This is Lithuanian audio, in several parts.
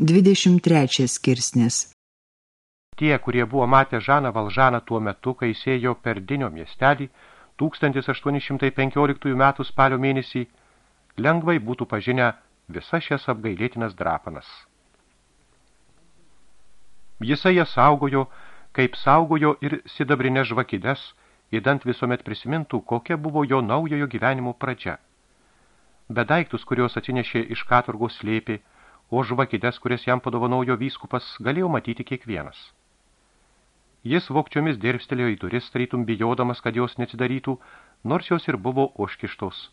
23 skirsnis Tie, kurie buvo matę Žaną Valžaną tuo metu, kai sėjo per Dinio miestelį 1815 metų spalio mėnesį, lengvai būtų pažinę visas šias apgailėtinas drapanas. Jisai jas saugojo, kaip saugojo ir sidabrinės žvakides, įdant visuomet prisimintų, kokia buvo jo naujojo gyvenimo pradžia. Bet daiktus, kuriuos atsinešė iš katurgos slėpė, o žvakides, kurias jam padovanojo vyskupas, galėjo matyti kiekvienas. Jis vokčiomis dirbstelėjo į duris, tarytum bijodamas, kad jos neatsidarytų, nors jos ir buvo užkištos.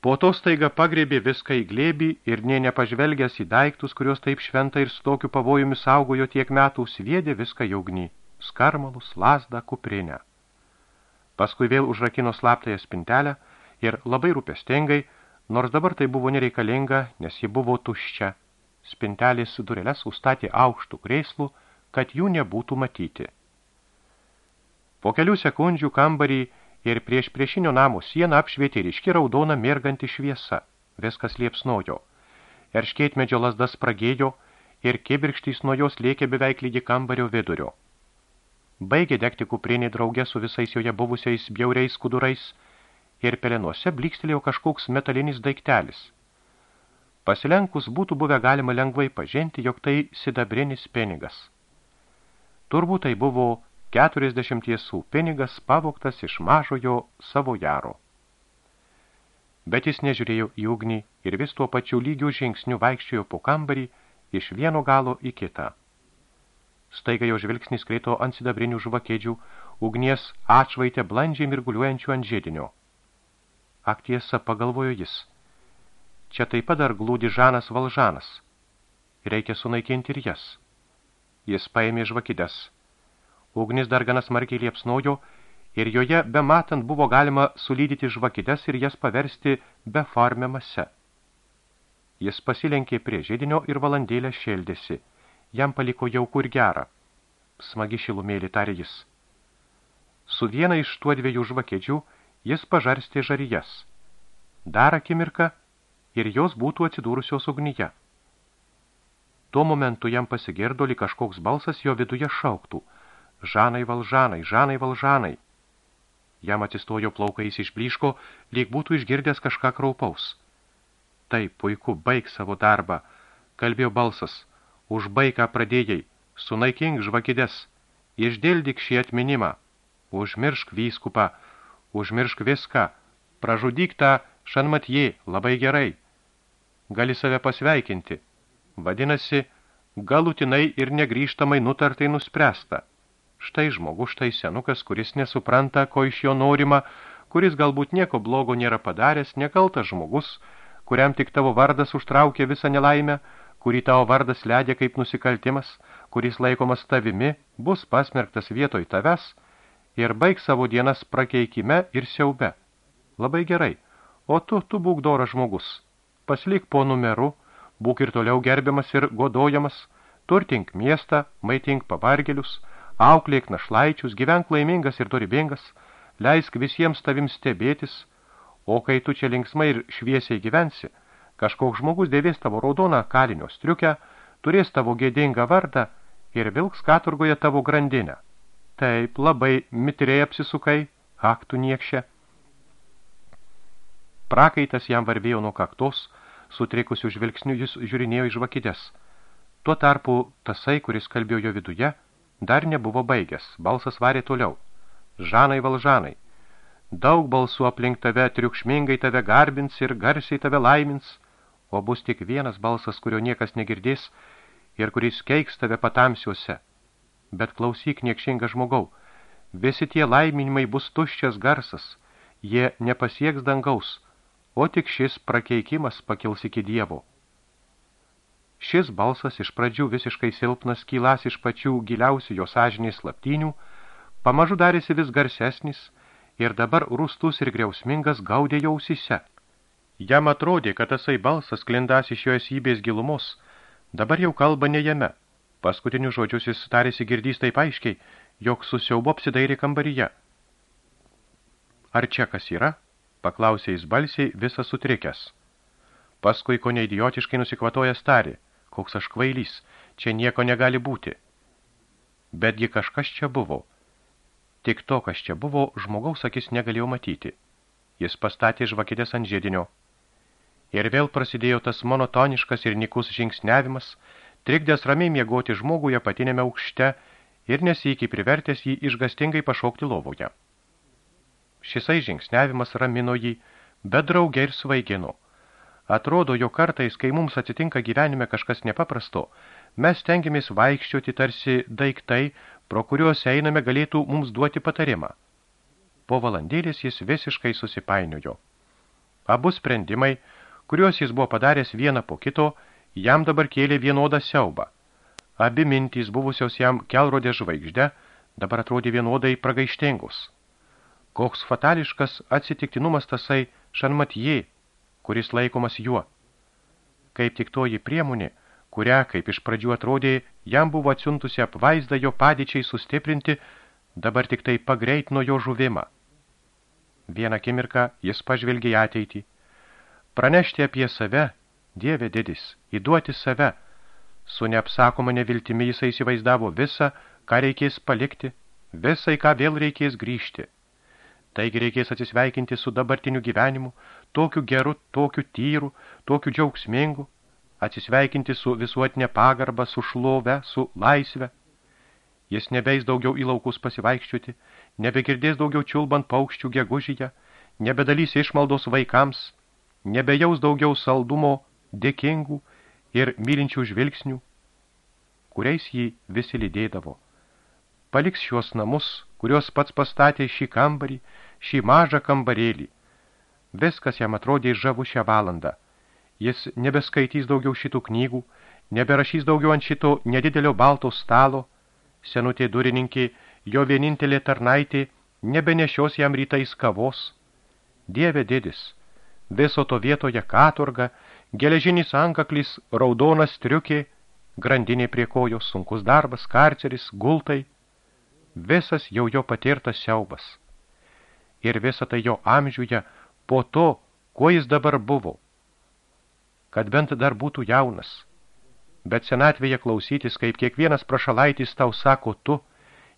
Po to staiga pagrėbė viską į glėbį ir nė nepažvelgęs į daiktus, kurios taip šventa ir su tokiu pavojumi saugojo tiek metų, sviedė viską jaugnį – skarmalus, lasdą, kuprinę. Paskui vėl užrakino slaptąją spintelę ir labai rūpestingai, nors dabar tai buvo nereikalinga, nes ji buvo tuščia – spintelės dureles užstatė aukštų krėslų, kad jų nebūtų matyti. Po kelių sekundžių kambarį ir prieš priešinio namo sieną apšvietė ryški raudona mirganti šviesa. Viskas liepsnojo. Erškėtmedžio lasdas pragėjo ir kibirkštys nuo jos lėkė beveik lygi kambario vidurio. Baigė degti kuprinį draugę su visais joje buvusiais bjauriais skudurais ir pelenuose blikstelėjo kažkoks metalinis daiktelis – Pasilenkus būtų buvę galima lengvai pažinti, jog tai sidabrinis pinigas. Turbūt tai buvo 40 sų pinigas pavoktas iš mažojo savo jaro. Bet jis nežiūrėjo į ugnį ir vis tuo pačiu lygių žingsnių vaikščiojo po kambarį iš vieno galo į kitą. Staiga jo žvilgsnis kreito ant sidabrinių žvakėdžių, ugnies atšvaitė blandžiai mirguliuojančių ant žėdinio. Ak tiesa, pagalvojo jis – Čia taip pat dar glūdi Žanas Valžanas. Reikia sunaikinti ir jas. Jis paėmė žvakides. Ugnis dar ganas smarkiai liepsnojo ir joje be matant buvo galima sulydyti žvakides ir jas paversti be formę mase. Jis pasilenkė prie žėdinio ir valandėlę šeldėsi. Jam paliko jauku ir gerą. Smagi šilumėlį tarė jis. Su viena iš tuo dviejų žvakedžių jis pažarstė žarijas. Dar akimirką ir jos būtų atsidūrusios ugnyje. Tuo momentu jam pasigirdo lyg kažkoks balsas jo viduje šauktų. Žanai valžanai, žanai valžanai. Jam atsistojo plaukais iš blyško, lyg būtų išgirdęs kažką kraupaus. Taip, puiku, baig savo darbą, kalbėjo balsas. Užbaig, ką pradėjai, sunaikink žvakides, išdildik šį atminimą, užmiršk vyskupą, užmiršk viską, pražudyk tą šanmatjė, labai gerai gali save pasveikinti. Vadinasi, galutinai ir negrįžtamai nutartai nuspręsta. Štai žmogus, štai senukas, kuris nesupranta, ko iš jo norima, kuris galbūt nieko blogo nėra padaręs, nekaltas žmogus, kuriam tik tavo vardas užtraukė visą nelaimę, kurį tavo vardas ledė kaip nusikaltimas, kuris laikomas tavimi, bus pasmerktas vietoj tavęs ir baig savo dienas prakeikime ir siaube. Labai gerai, o tu, tu būk doras žmogus, paslik po numeru, būk ir toliau gerbiamas ir godojamas, turtink miestą, maitink pavargelius, auklėk našlaičius, gyvenk laimingas ir dorybingas, leisk visiems tavim stebėtis, o kai tu čia linksmai ir šviesiai gyvensi, kažkoks žmogus dėvės tavo raudoną kalinio striukę, turės tavo gėdingą vardą ir vilks katurgoje tavo grandinę. Taip, labai mitriai apsisukai, aktų niekšė. Prakaitas jam varvėjo nuo kaktos, sutrikusių žvilgsnių jis žiūrinėjo į žvakides. Tuo tarpu tasai, kuris kalbėjo jo viduje, dar nebuvo baigęs, balsas varė toliau. Žanai valžanai, daug balsų aplink tave triukšmingai tave garbins ir garsiai tave laimins, o bus tik vienas balsas, kurio niekas negirdės ir kuris keiks tave patamsiuose. Bet klausyk niekšinga žmogau, visi tie laiminimai bus tuščias garsas, jie nepasieks dangaus, o tik šis prakeikimas pakils iki dievo. Šis balsas iš pradžių visiškai silpnas, kylas iš pačių giliausių jo sąžiniais slaptinių, pamažu darėsi vis garsesnis ir dabar rūstus ir griausmingas gaudė jo ausise. Jam atrodė, kad tasai balsas klindas iš jo esybės gilumos, dabar jau kalba ne jame. Paskutinius žodžius jis tarėsi girdys taip aiškiai, jog susiaubo apsidairė kambaryje. Ar čia kas yra? Paklausė jis balsiai visas sutrikęs. Paskui ko neidiotiškai nusikvatoja starį. koks aš kvailys, čia nieko negali būti. Betgi kažkas čia buvo. Tik to, kas čia buvo, žmogaus akis negalėjo matyti. Jis pastatė žvakidės ant žiedinio. Ir vėl prasidėjo tas monotoniškas ir nikus žingsnevimas, trikdęs ramiai miegoti žmogui apatinėme aukšte ir nesįkiai privertęs jį išgastingai pašaukti lovoje. Šisai žingsnevimas ramino jį, bet drauge ir svaigino. Atrodo, jo kartais, kai mums atsitinka gyvenime kažkas nepaprasto, mes tengiamės vaikščioti tarsi daiktai, pro kuriuos einame galėtų mums duoti patarimą. Po valandėlės jis visiškai susipainiojo. Abu sprendimai, kuriuos jis buvo padaręs vieną po kito, jam dabar kėlė vienodą siaubą. Abi mintys buvusios jam kelrodė žvaigždę, dabar atrodė vienodai pragaištingus. Koks fatališkas atsitiktinumas tasai šanmatijai, kuris laikomas juo. Kaip tik toji priemonė, kurią, kaip iš pradžių atrodė, jam buvo atsiuntusi apvaizdą jo padėčiai sustiprinti, dabar tik tai pagreitino jo žuvimą. Vieną akimirką jis pažvelgė ateitį. Pranešti apie save, dievė didis, įduoti save. Su neapsakoma neviltimi jisai įsivaizdavo visą, ką reikės palikti, visai, ką vėl reikės grįžti. Taigi reikės atsisveikinti su dabartiniu gyvenimu, tokiu geru, tokiu tyru, tokiu džiaugsmingu, atsisveikinti su visuotinė pagarba, su šlove, su laisve. Jis nebeis daugiau į laukus pasivaikščioti, nebegirdės daugiau čiulbant paukščių gegužyje, nebedalys išmaldos vaikams, nebejaus daugiau saldumo, dėkingų ir mylinčių žvilgsnių, kuriais jį visi lydėdavo. Paliks šios namus, kurios pats pastatė šį kambarį, šį mažą kambarėlį, Viskas jam atrodė žavu šią valandą. Jis nebeskaitys daugiau šitų knygų, neberašys daugiau ant šito nedidelio balto stalo. Senutė durininkė, jo vienintelė tarnaitė, nebenešios jam rytais kavos. Dieve didis, viso to vietoje katurga, geležinis ankaklis, raudonas triukė, grandinė prie kojos, sunkus darbas, karceris, gultai. Visas jau jo patirtas siaubas. Ir visą tai jo amžiuje – po to, kuo jis dabar buvo. Kad bent dar būtų jaunas. Bet senatvėje klausytis, kaip kiekvienas prašalaitis tau sako tu,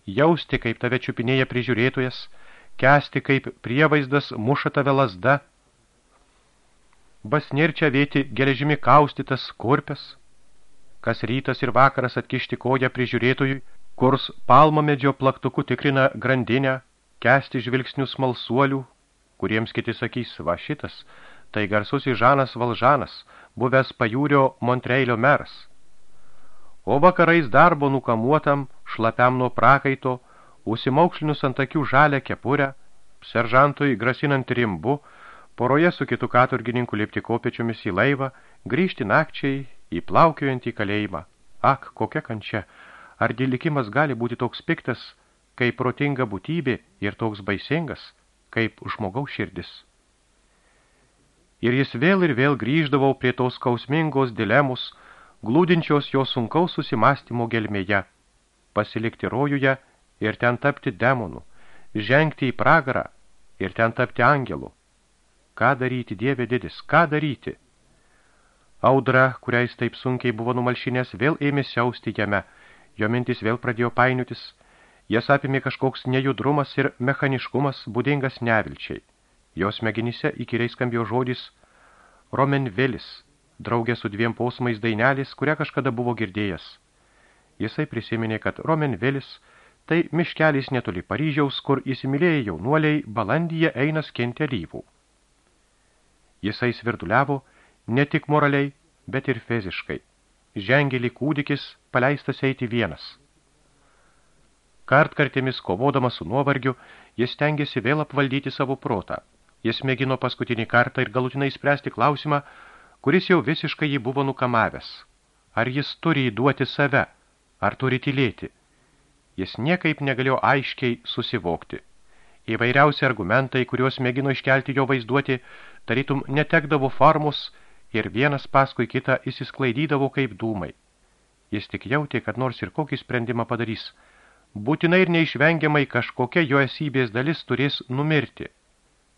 jausti, kaip tave čiupinėja prižiūrėtojas, kesti, kaip prievaizdas muša tave lasda, basnirčia vėti geležimi kaustytas kurpes, kas rytas ir vakaras atkišti koją prižiūrėtojui, kurs palmo medžio plaktuku tikrina grandinę, kesti žvilgsnius malsuolių, kuriems kiti sakys, va šitas, tai garsusis Žanas Valžanas, buvęs pajūrio Montreilio meras. O vakarais darbo nukamuotam, šlapiam nuo prakaito, užsimaukšlinus ant akių žalę kepurę, seržantui grasinant rimbu, poroje su kitu katurgininku lipti kopiečiomis į laivą, grįžti nakčiai į plaukiojantį kalėjimą. Ak, kokia kančia! Argi likimas gali būti toks piktas, kaip protinga būtybė ir toks baisingas – kaip žmogaus širdis. Ir jis vėl ir vėl grįždavo prie tos skausmingos dilemos, glūdinčios jo sunkaus susimastymo gelmėje, pasilikti rojuje ir ten tapti demonu, žengti į pragarą ir ten tapti angelu. Ką daryti, dieve didis, ką daryti? Audra, kuriais taip sunkiai buvo numalšinės, vėl ėmė siausti jame, jo mintis vėl pradėjo painiutis – Jas apimė kažkoks nejudrumas ir mechaniškumas būdingas nevilčiai. Jos smegenyse įkyriai skambėjo žodis Romenvelis, draugė su dviem posmais dainelis, kurią kažkada buvo girdėjęs. Jisai prisiminė, kad Romenvelis tai miškelis netoli Paryžiaus, kur įsimylėjai jaunuoliai balandyje eina skenti alyvų. Jisai svirduliavo ne tik moraliai, bet ir fiziškai. Žengėlį kūdikis paleistas eiti vienas – Kartkartėmis kovodamas su nuovargiu, jis stengiasi vėl apvaldyti savo protą. Jis mėgino paskutinį kartą ir galutinai spręsti klausimą, kuris jau visiškai jį buvo nukamavęs. Ar jis turi įduoti save, ar turi tylėti? Jis niekaip negalėjo aiškiai susivokti. Įvairiausi argumentai, kuriuos mėgino iškelti jo vaizduoti, tarytum netekdavo formos ir vienas paskui kitą įsisklaidydavo kaip dūmai. Jis tik jautė, kad nors ir kokį sprendimą padarys – būtinai ir neišvengiamai kažkokia jo esybės dalis turės numirti,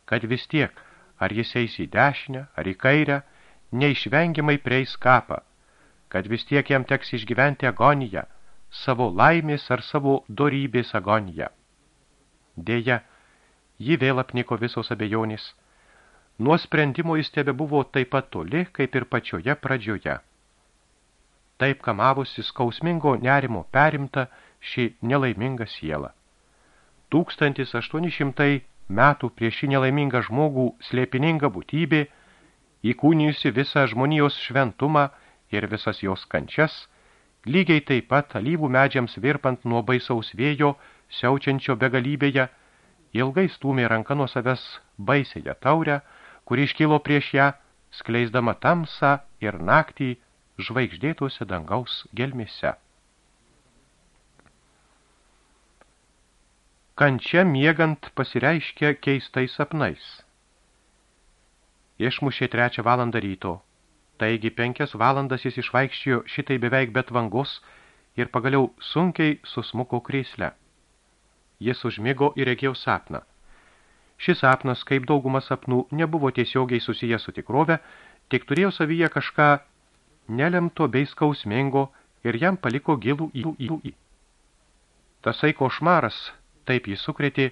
kad vis tiek, ar jis eis į dešinę, ar į kairę, neišvengiamai prieis kapą, kad vis tiek jam teks išgyventi agoniją, savo laimės ar savo dorybės agoniją. Deja, ji vėl apniko visos abejonės. Nuo sprendimo jis tebe buvo taip pat toli, kaip ir pačioje pradžioje. Taip kamavusi skausmingo nerimo perimta ši nelaiminga siela. 1800 metų prieš šį nelaimingą žmogų slėpininga būtybė, įkūnijusi visą žmonijos šventumą ir visas jos kančias, lygiai taip pat alyvų medžiams virpant nuo baisaus vėjo, siaučiančio begalybėje, ilgai stūmė ranka nuo savęs baisėje taurę, kuri iškilo prieš ją, skleisdama tamsą ir naktį žvaigždėtuose dangaus gelmėse. Kančia miegant pasireiškia keistais sapnais. Išmušė trečią valandą ryto, taigi penkias valandas jis išvaikščiojo šitai beveik bet vangos ir pagaliau sunkiai susmuko krėsle. Jis užmigo ir regėjo sapną. Šis sapnas, kaip dauguma sapnų, nebuvo tiesiogiai susijęs su tikrove, tik turėjo savyje kažką nelemto bei skausmingo ir jam paliko gilų į į. Tasai košmaras Taip jis sukrėtė,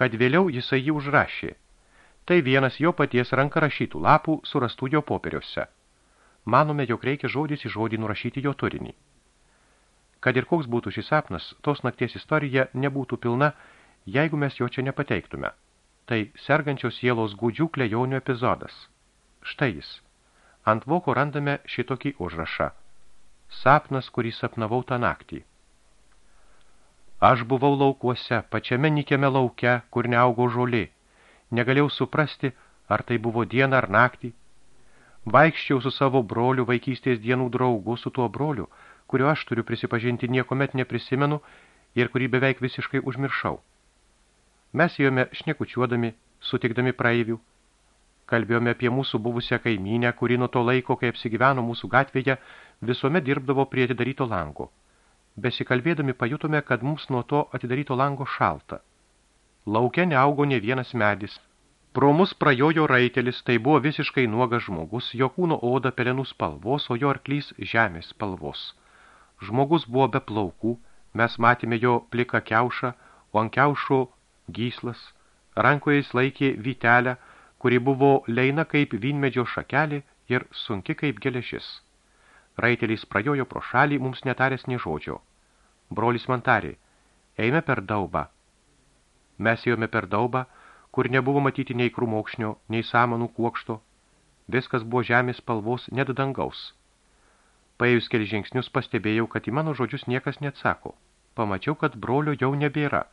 kad vėliau jisai jį užrašė. Tai vienas jo paties ranka rašytų lapų surastų jo popieriuose. Manome, jog reikia žodis į žodį nurašyti jo turinį. Kad ir koks būtų šis sapnas, tos nakties istorija nebūtų pilna, jeigu mes jo čia nepateiktume. Tai sergančios sielos gūdžių klejonių epizodas. Štai jis. Ant voko randame šitokį užrašą. Sapnas, kurį sapnavau tą naktį. Aš buvau laukuose, pačiame nikėme lauke, kur neaugo žolė. Negalėjau suprasti, ar tai buvo diena ar naktį. Vaikščiau su savo broliu vaikystės dienų draugu, su tuo broliu, kurio aš turiu prisipažinti niekomet neprisimenu ir kurį beveik visiškai užmiršau. Mes jome šnekučiuodami, sutikdami praeivių. Kalbėjome apie mūsų buvusią kaimynę, kuri nuo to laiko, kai apsigyveno mūsų gatvėje, visuomet dirbdavo prie atidaryto lango. Besikalbėdami pajutome, kad mums nuo to atidaryto lango šalta. Lauke neaugo ne vienas medis. Pro mus prajojo raitelis, tai buvo visiškai nuogas žmogus, jo kūno oda pelenų spalvos, o jo arklys žemės spalvos. Žmogus buvo be plaukų, mes matėme jo pliką kiaušą, o ant kiaušo gyslas. Rankoje jis laikė vytelę, kuri buvo leina kaip vynmedžio šakelė ir sunki kaip geležis. Raitelis prajojo pro šalį, mums netaręs nei žodžio. Brolis man tarė, eime per daubą. Mes ėjome per daubą, kur nebuvo matyti nei krūmokšnio, nei samanų kuokšto. Viskas buvo žemės spalvos, net dangaus. Paėjus keli žingsnius pastebėjau, kad į mano žodžius niekas neatsako. Pamačiau, kad brolio jau nebėra.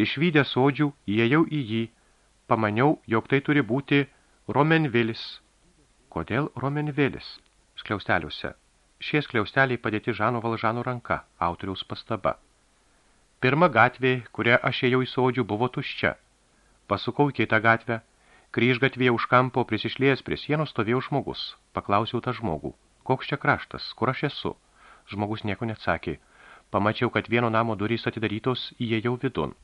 Išvydę sodžių, įėjau į jį. Pamaniau, jog tai turi būti Romenvilis. Kodėl Romenvilis? skliausteliuose. Šie skliausteliai padėti Žano Valžano ranka, autoriaus pastaba. Pirma gatvė, kurią aš ėjau į sodžių, buvo tuščia. Pasukau į kitą gatvę. Kryžgatvėje už kampo prisišlėjęs prie sienos stovėjau žmogus. Paklausiau tą žmogų. Koks čia kraštas? Kur aš esu? Žmogus nieko neatsakė. Pamačiau, kad vieno namo durys atidarytos, įėjau vidun.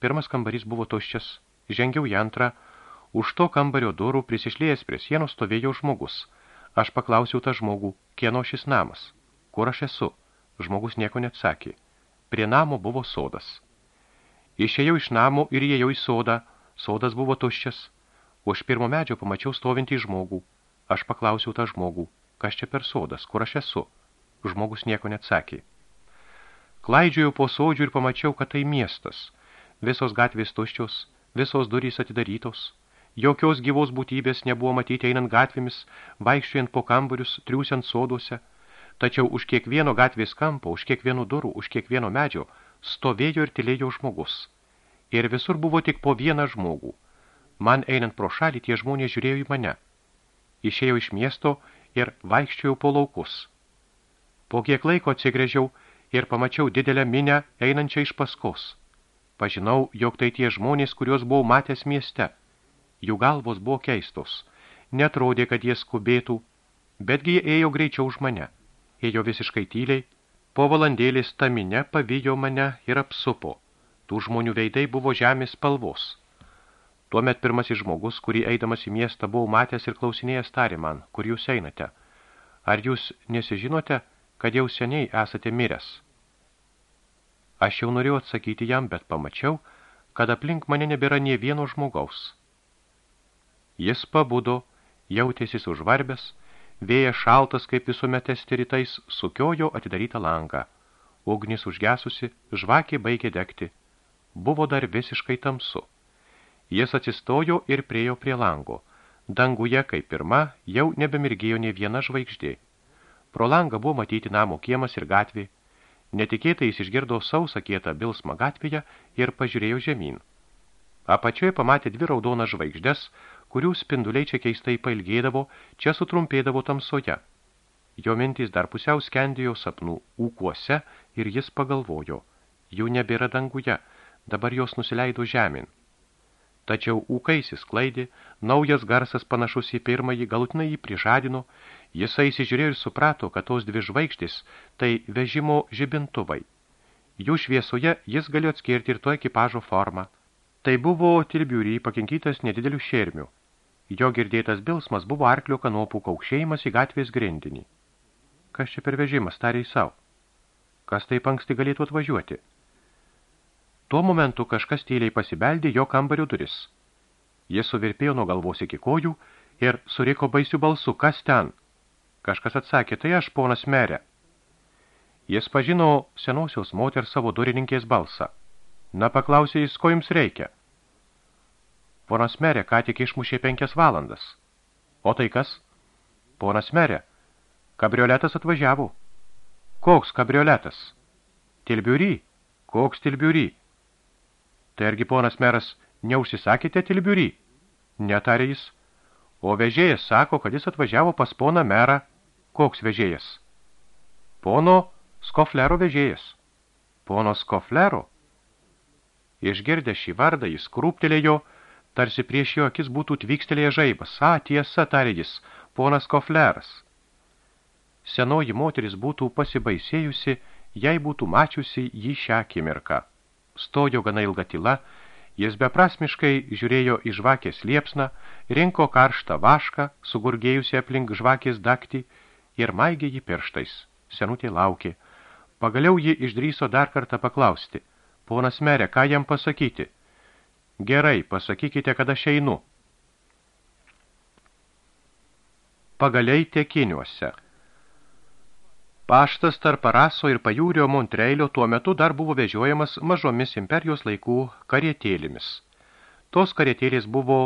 Pirmas kambarys buvo tuščias. Žengiau į antrą. Už to kambario durų prisišlėjęs prie sienos stovėjau žmogus – Aš paklausiau tą žmogų, kieno šis namas, kur aš esu. Žmogus nieko neatsakė. Prie namo buvo sodas. Išėjau iš namo ir įėjau į sodą. Sodas buvo tuščias. Už pirmo medžio pamačiau stovintį žmogų. Aš paklausiau tą žmogų, kas čia per sodas, kur aš esu. Žmogus nieko neatsakė. Klaidžiojau po sodžių ir pamačiau, kad tai miestas. Visos gatvės tuščios, visos durys atidarytos, Jokios gyvos būtybės nebuvo matyti einant gatvėmis, vaikščiojant po kambarius, triūsiant soduose, tačiau už kiekvieno gatvės kampo, už kiekvieno durų, už kiekvieno medžio stovėjo ir tylėjo žmogus. Ir visur buvo tik po vieną žmogų. Man einant pro šalį, tie žmonės žiūrėjo į mane. Išėjau iš miesto ir vaikščiojau po laukus. Po kiek laiko atsigrėžiau ir pamačiau didelę minę einančią iš paskos. Pažinau, jog tai tie žmonės, kuriuos buvau matęs mieste – Jų galvos buvo keistos. Netrodė, kad jie skubėtų, betgi jie ėjo greičiau už mane. Ėjo visiškai tyliai. Po valandėlės ta minė pavijo mane ir apsupo. Tų žmonių veidai buvo žemės spalvos. Tuomet pirmasis žmogus, kurį eidamas į miestą buvau matęs ir klausinėjęs tarė man, kur jūs einate. Ar jūs nesižinote, kad jau seniai esate miręs? Aš jau norėjau atsakyti jam, bet pamačiau, kad aplink mane nebėra nie vieno žmogaus. Jis pabudo, jautėsis užvarbęs, vėjas šaltas, kaip visuomet esti rytais, sukiojo atidarytą langą. Ugnis užgesusi, žvakė baigė degti. Buvo dar visiškai tamsu. Jis atsistojo ir priejo prie lango. Danguje, kaip pirma, jau nebemirgėjo ne viena žvaigždė. Pro langą buvo matyti namo kiemas ir gatvė. Netikėtai jis išgirdo sausą kietą bilsmą gatvėje ir pažiūrėjo žemyn. Apačioje pamatė dvi raudonas žvaigždes, kurių spinduliai čia keistai pailgėdavo, čia sutrumpėdavo tamsoje. Jo mintys dar pusiau skendėjo sapnų ūkuose ir jis pagalvojo, jų nebėra danguje, dabar jos nusileido žemyn. Tačiau ūkai įsisklaidė, naujas garsas panašus į pirmąjį galutinai jį prižadino, jisai įsižiūrėjo ir suprato, kad tos dvi žvaigždės tai vežimo žibintuvai. Jų šviesoje jis galėjo atskirti ir to ekipažo formą. Tai buvo tilbiurį pakinkytas nedidelių šermių. Jo girdėtas bilsmas buvo arklio kanopų kaukšėjimas į gatvės grindinį. Kas čia per vežimas, tarė į savo. Kas taip anksti galėtų atvažiuoti? Tuo momentu kažkas tyliai pasibeldė jo kambario duris. Jis suvirpėjo nuo galvos iki kojų ir suriko baisių balsų, kas ten? Kažkas atsakė, tai aš, ponas merė. Jis pažino senosios moters savo durininkės balsą. Na, paklausė jis, ko jums reikia? Ponas merė ką tik išmušė penkias valandas. O tai kas? Ponas merė, kabrioletas atvažiavo. Koks kabrioletas? Tilbiury. Koks tilbiury? Tai argi ponas meras neužsisakėte tilbiurį? Netarė jis. O vežėjas sako, kad jis atvažiavo pas poną merą. Koks vežėjas? Pono Skoflero vežėjas. Pono Skoflero? Išgirdę šį vardą, jis krūptelėjo, tarsi prieš jo akis būtų tvykstelėję žaibas. A, tiesa, tarė jis, ponas Kofleras. Senoji moteris būtų pasibaisėjusi, jei būtų mačiusi jį šią akimirką stojo gana ilga tyla, jis beprasmiškai žiūrėjo į žvakės liepsną, rinko karštą vašką, sugurgėjusi aplink žvakės daktį ir maigė jį pirštais. Senutė laukė. Pagaliau ji išdryso dar kartą paklausti. Ponas merė, ką jam pasakyti? Gerai, pasakykite, kad aš einu. Pagaliai tekiniuose. Paštas tarp Paraso ir Pajūrio Montreilio tuo metu dar buvo vežiojamas mažomis imperijos laikų karietėlėmis. Tos karietėlės buvo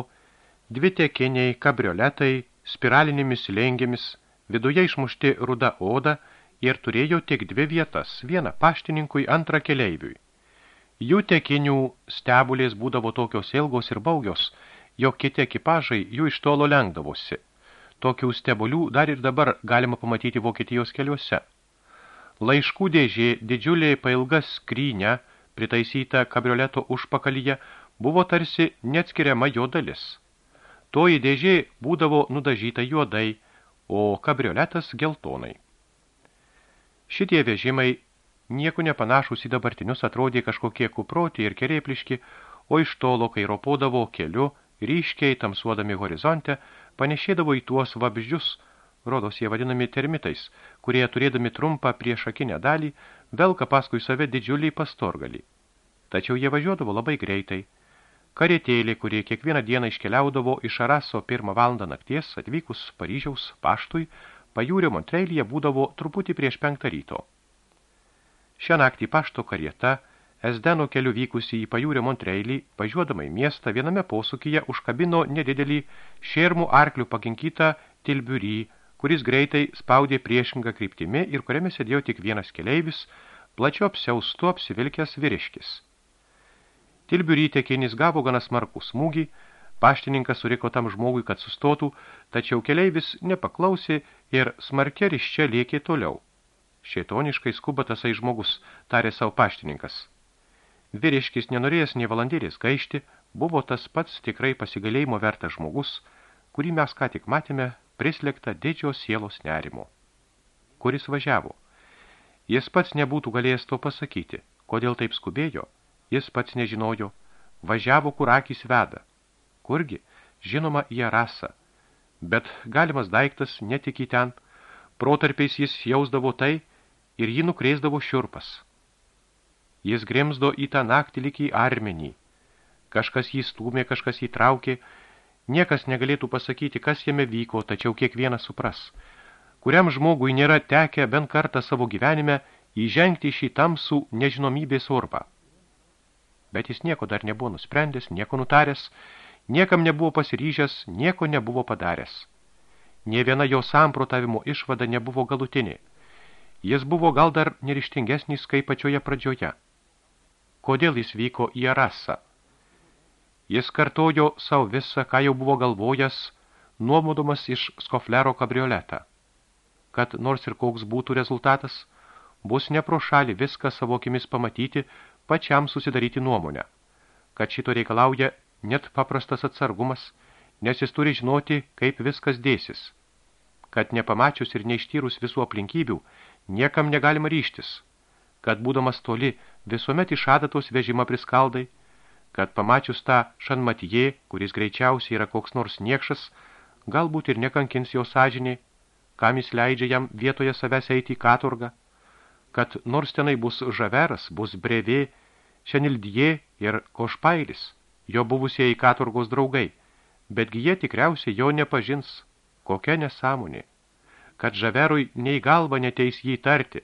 dvi tekiniai kabrioletai, spiralinėmis lengėmis, viduje išmušti ruda oda ir turėjo tik dvi vietas, vieną paštininkui, antrą keleiviui. Jų tekinių stebulės būdavo tokios ilgos ir baugios, jog kiti ekipažai jų iš tolo lengdavosi – Tokių stebulių dar ir dabar galima pamatyti Vokietijos keliuose. Laiškų dėžė, didžiulė pailga skrynė, pritaisyta kabrioleto užpakalyje, buvo tarsi neatskiriama jo dalis. Toji dėžė būdavo nudažyta juodai, o kabrioletas geltonai. Šitie vežimai nieko nepanašus į dabartinius atrodė kažkokie kuproti ir kerėpliški, o iš tolo, kai ropodavo keliu, ryškiai tamsuodami horizonte, panešėdavo į tuos vabzdžius, rodos jie vadinami termitais, kurie turėdami trumpą priešakinę dalį, velka paskui save didžiulį pastorgalį. Tačiau jie važiuodavo labai greitai. Karietėlė, kurie kiekvieną dieną iškeliaudavo iš Araso pirmą valandą nakties, atvykus Paryžiaus paštui, pajūrio Montreilyje būdavo truputį prieš penktą ryto. Šią naktį pašto karieta – Esdeno keliu vykusi į pajūrį Montreilį, važiuodama į miestą, viename posūkyje užkabino nedidelį šermų arklių pakinkytą tilbiurį, kuris greitai spaudė priešingą kryptimi ir kuriame sėdėjo tik vienas keleivis, plačio apsiaustu apsivilkęs vyriškis. Tilbiurį tekinis gavo gana smarkų smūgį, paštininkas suriko tam žmogui, kad sustotų, tačiau keleivis nepaklausė ir smarkia riščia lėkė toliau. Šėtoniškai skuba tasai žmogus, tarė savo paštininkas. Vyriškis nenorėjęs nei valandėlės gaišti, buvo tas pats tikrai pasigalėjimo vertas žmogus, kurį mes ką tik matėme prislėgtą didžio sielos nerimo. Kuris važiavo? Jis pats nebūtų galėjęs to pasakyti. Kodėl taip skubėjo? Jis pats nežinojo. Važiavo, kur akis veda. Kurgi? Žinoma, į rasą. Bet galimas daiktas netik į ten. Protarpiais jis jausdavo tai ir jį nukreisdavo šiurpas. Jis grimzdo į tą naktį lyg į armenį. Kažkas jį stūmė, kažkas jį traukė. Niekas negalėtų pasakyti, kas jame vyko, tačiau kiekvienas supras. Kuriam žmogui nėra tekę bent kartą savo gyvenime įžengti šį tamsų nežinomybės urbą. Bet jis nieko dar nebuvo nusprendęs, nieko nutaręs, niekam nebuvo pasiryžęs, nieko nebuvo padaręs. Nė viena jo samprotavimo išvada nebuvo galutinė. Jis buvo gal dar nerištingesnis kaip pačioje pradžioje. Kodėl jis vyko į Arasą? Jis kartojo savo visą, ką jau buvo galvojęs, nuomodamas iš skoflero kabrioletą. Kad nors ir koks būtų rezultatas, bus ne pro šalį viską savo akimis pamatyti, pačiam susidaryti nuomonę. Kad šito reikalauja net paprastas atsargumas, nes jis turi žinoti, kaip viskas dėsis. Kad nepamačius ir neištyrus visų aplinkybių, niekam negalima ryštis. Kad būdamas toli, visuomet iš adatos vežimą priskaldai, kad pamačius tą šanmatijė, kuris greičiausiai yra koks nors niekšas, galbūt ir nekankins jo sąžinį, kam jis leidžia jam vietoje savęs eiti į katurgą, kad nors tenai bus žaveras, bus brevė, šenildie ir košpailis, jo buvusieji katurgos draugai, betgi jie tikriausiai jo nepažins, kokia nesąmonė, kad žaverui nei galva neteis jį tarti,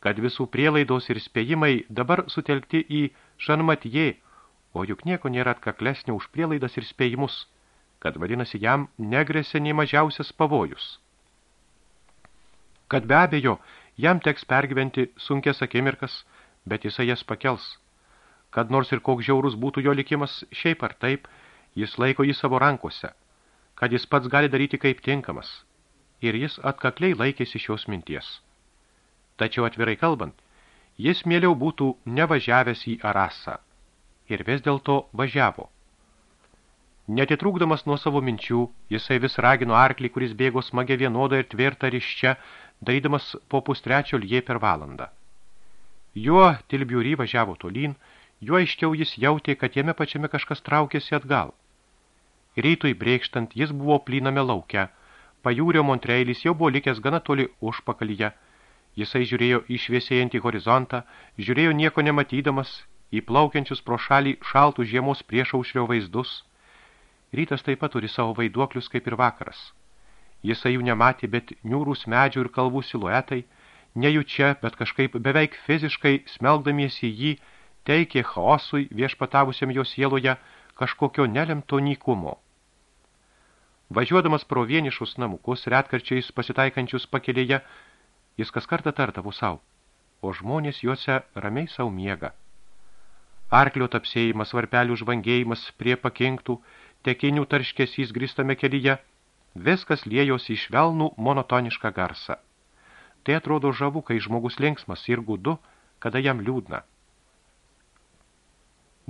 kad visų prielaidos ir spėjimai dabar sutelkti į šanmatijė, o juk nieko nėra atkaklesnio už prielaidas ir spėjimus, kad vadinasi jam negresia nei mažiausias pavojus. Kad be abejo, jam teks pergyventi sunkės akimirkas, bet jisai jas pakels. Kad nors ir koks žiaurus būtų jo likimas, šiaip ar taip, jis laiko jį savo rankose, kad jis pats gali daryti kaip tinkamas. Ir jis atkakliai laikėsi šios minties. Tačiau atvirai kalbant, jis mieliau būtų nevažiavęs į Arasą. Ir vis dėlto važiavo. Netitrūkdamas nuo savo minčių, jisai vis ragino arklį, kuris bėgo smagė vienodą ir tvirtą ryščią, darydamas po pustrečio lie per valandą. Juo tilbiurį važiavo tolyn, juo aiškiau jis jautė, kad jame pačiame kažkas traukėsi atgal. Rytui brėkštant jis buvo plyname lauke, pajūrio Montreilis jau buvo likęs gana toli užpakalyje, Jisai žiūrėjo į šviesėjantį horizontą, žiūrėjo nieko nematydamas, į plaukiančius pro šalį šaltų žiemos priešaušrio vaizdus. Rytas taip pat turi savo vaiduoklius kaip ir vakaras. Jisai jų nematė, bet niūrūs medžių ir kalvų siluetai, nejučia, bet kažkaip beveik fiziškai smelgdamiesi jį, teikė chaosui viešpatavusiam jo sieloje kažkokio nelemto nykumo. Važiuodamas pro vienišus namukus, retkarčiais pasitaikančius pakelėje, Jis kas kartą tartavo savo, o žmonės juose ramiai savo miega. Arklio tapsėjimas, varpelių žvangėjimas prie pakinktų, tekinių tarškesys grįstame kelyje, viskas liejosi iš velnų monotonišką garsą. Tai atrodo žavu, kai žmogus linksmas ir gudu, kada jam liūdna.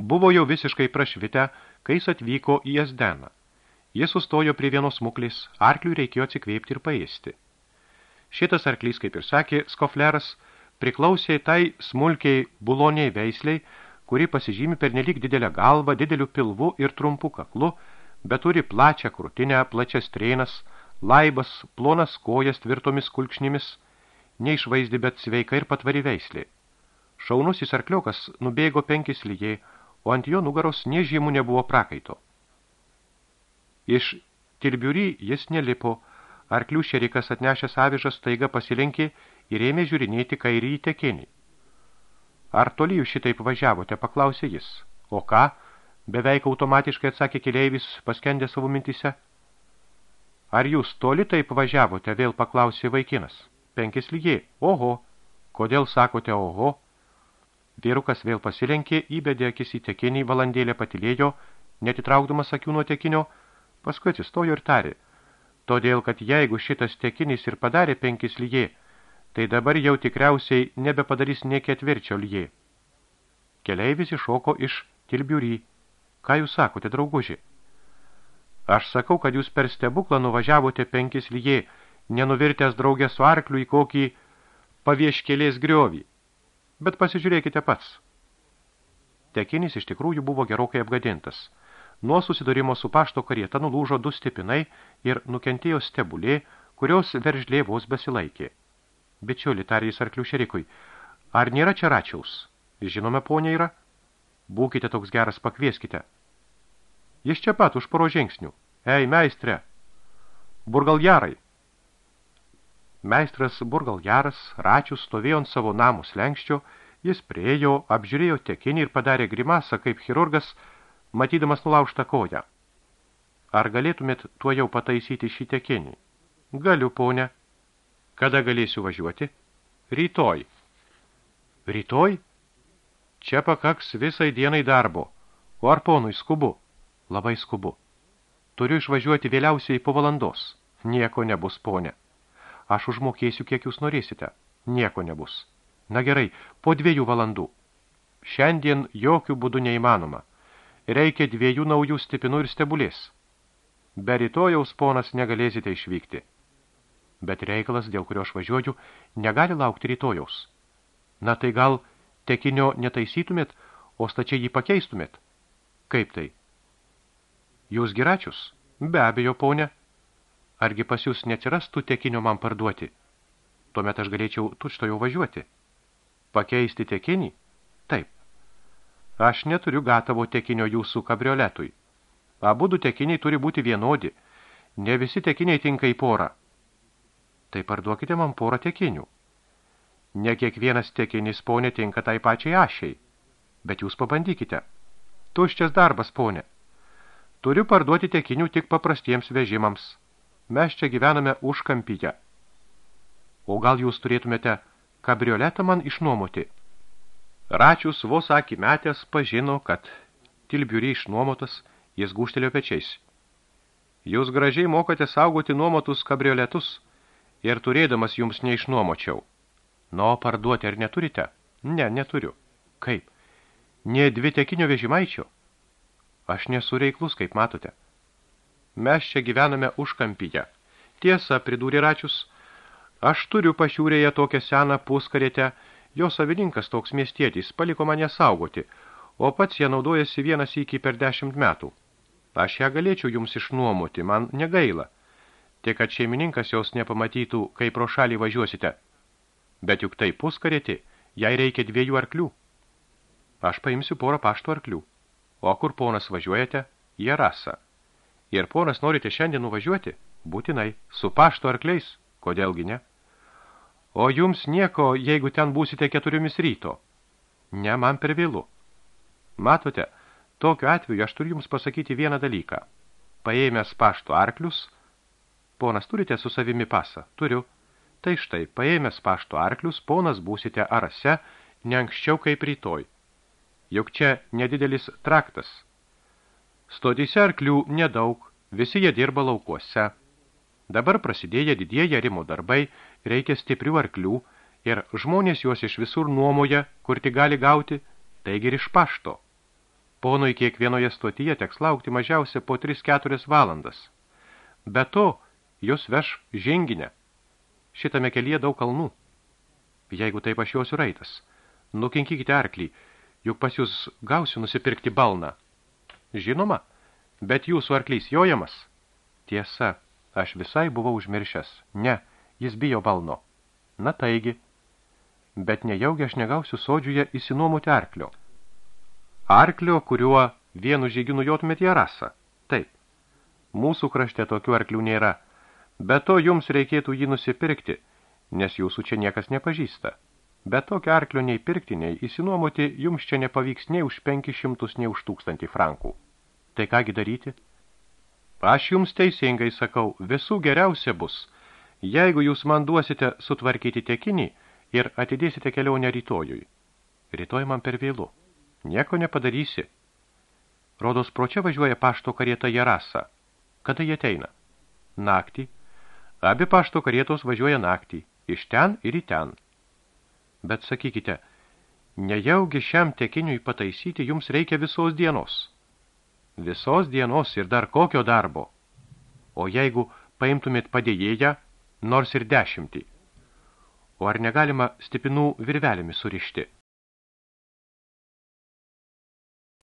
Buvo jau visiškai prašvitę, kai jis atvyko į Esdeną. Jis sustojo prie vienos muklės, arkliui reikėjo atsikvėpti ir paėsti. Šitas arklys, kaip ir sakė Skofleras, priklausė tai smulkiai buloniai veisliai, kuri pasižymi per nelik didelę galvą, dideliu pilvu ir trumpu kaklu, bet turi plačią krūtinę, plačias trėnas, laibas, plonas kojas tvirtomis kulkšnimis, neišvaizdi, bet sveika ir patvari veislė. Šaunusis arkliokas nubėgo penkis lygiai, o ant jo nugaros nežymų nebuvo prakaito. Iš tilbiurį jis nelipo, Arklių šerikas atnešęs avižas staiga pasilenkė ir ėmė žiūrinėti kairį į tekinį. Ar toli jūs šitaip važiavote, paklausė jis. O ką? Beveik automatiškai atsakė keleivis, paskendė savo mintise. Ar jūs toli taip važiavote, vėl paklausė vaikinas. Penkis lygiai. Oho. Kodėl sakote oho? Vyrukas vėl pasilenkė, įbedė akis į tekinį, valandėlę patilėjo, netitraukdamas akių nuo tekinio, paskui atsistojo ir tarė – todėl kad jeigu šitas tekinis ir padarė penkis lyjė, tai dabar jau tikriausiai nebepadarys nie ketvirčio lyjė. Keleivis iššoko iš tilbiurį. Ką jūs sakote, drauguži? Aš sakau, kad jūs per stebuklą nuvažiavote penkis lyjė, nenuvirtęs draugę su arkliu į kokį pavieškelės griovį. Bet pasižiūrėkite pats. Tekinis iš tikrųjų buvo gerokai apgadintas – Nuo susidūrimo su pašto karieta nulūžo du stipinai ir nukentėjo stebulė, kurios veržlė vos besilaikė. Bičiuli, tarė jis arklių šerikui, ar nėra čia račiaus? Žinome, ponia yra. Būkite toks geras, pakvieskite. Jis čia pat už poro žingsnių. Ei, meistre! Burgaljarai! Meistras Burgaljaras, račius, stovėjo ant savo namų slengščio, jis priejo, apžiūrėjo tekinį ir padarė grimasą kaip chirurgas, matydamas nulaužtą koją. Ar galėtumėt tuo jau pataisyti šį tekinį? Galiu, ponė. Kada galėsiu važiuoti? Rytoj. Rytoj? Čia pakaks visai dienai darbo. O ar ponui skubu? Labai skubu. Turiu išvažiuoti vėliausiai po valandos. Nieko nebus, ponė. Aš užmokėsiu, kiek jūs norėsite. Nieko nebus. Na gerai, po dviejų valandų. Šiandien jokių būdų neįmanoma. Reikia dviejų naujų stipinų ir stebulės. Be rytojaus ponas negalėsite išvykti. Bet reikalas, dėl kurio aš važiuoju, negali laukti rytojaus. Na tai gal tekinio netaisytumėt, o stačiai jį pakeistumėt? Kaip tai? Jūs giračius? Be abejo, ponė. Argi pas jūs neatsirastų tekinio man parduoti? Tuomet aš galėčiau tučto jau važiuoti. Pakeisti tekinį? Taip. Aš neturiu gatavo tekinio jūsų kabrioletui. Abudu tekiniai turi būti vienodi. Ne visi tekiniai tinka į porą. Tai parduokite man porą tekinių. Ne kiekvienas tekinis, ponė, tinka tai pačiai ašiai. Bet jūs pabandykite. Tuščias darbas, ponė. Turiu parduoti tekinių tik paprastiems vežimams. Mes čia gyvename užkampyje. O gal jūs turėtumėte kabrioletą man išnuomoti? Račius vos akį metęs pažino, kad tilbiuri išnuomotas, jis gūštelio pečiais. Jūs gražiai mokate saugoti nuomotus kabrioletus ir turėdamas jums neišnuomočiau. No, parduoti ar neturite? Ne, neturiu. Kaip? Ne dvi tekinio vežimaičio? Aš nesu reiklus, kaip matote. Mes čia gyvename užkampyje. Tiesa, pridūrė Račius, aš turiu pašiūrėje tokią seną puskarietę, jo savininkas toks miestietis paliko mane saugoti, o pats ją naudojasi vienas iki per dešimt metų. Aš ją galėčiau jums išnuomoti, man negaila. Tik, kad šeimininkas jos nepamatytų, kai pro šalį važiuosite. Bet juk tai puskarėti, jai reikia dviejų arklių. Aš paimsiu porą pašto arklių. O kur ponas važiuojate? Į rasą. Ir ponas norite šiandien nuvažiuoti? Būtinai. Su pašto arkliais? Kodėlgi ne? O jums nieko, jeigu ten būsite keturiomis ryto. Ne, man per vėlu. Matote, tokiu atveju aš turiu jums pasakyti vieną dalyką. Paėmęs pašto arklius, ponas turite su savimi pasą? Turiu. Tai štai, paėmęs pašto arklius, ponas būsite arase, ne anksčiau kaip rytoj. Juk čia nedidelis traktas, Stotyse arklių nedaug, visi jie dirba laukuose. Dabar prasidėję didieji arimo darbai, reikia stiprių arklių ir žmonės juos iš visur nuomoja, kur tik gali gauti, taigi ir iš pašto. Ponui kiekvienoje stotyje teks laukti mažiausia po 3-4 valandas. Be to, jūs veš ženginę. Šitame kelyje daug kalnų. Jeigu taip aš juosiu raitas, nukinkykite arklį, juk pas jūs gausiu nusipirkti balną. Žinoma, bet jūsų arklys jojamas. Tiesa, aš visai buvau užmiršęs. Ne, jis bijo balno. Na taigi, bet nejaugi aš negausiu sodžiuje įsinuomoti arklio. Arklio, kuriuo vienu žygiu nujotumėt į rasą. Taip, mūsų krašte tokių arklių nėra, bet to jums reikėtų jį nusipirkti, nes jūsų čia niekas nepažįsta. Bet tokio arklio nei pirkti, nei įsinuomoti jums čia nepavyks nei už 500, nei už 1000 frankų. Tai kągi daryti? Aš jums teisingai sakau, visų geriausia bus, jeigu jūs man duosite sutvarkyti tekinį ir atidėsite kelionę rytojui. Rytoj man per vėlu. Nieko nepadarysi. Rodos pro čia važiuoja pašto karieta Jarasa. Kada jie ateina? Naktį. Abi pašto karietos važiuoja naktį. Iš ten ir į ten. Bet sakykite, nejaugi šiam tekiniui pataisyti jums reikia visos dienos. Visos dienos ir dar kokio darbo. O jeigu paimtumėt padėjėją, nors ir dešimtį. O ar negalima stipinų virvelėmis surišti?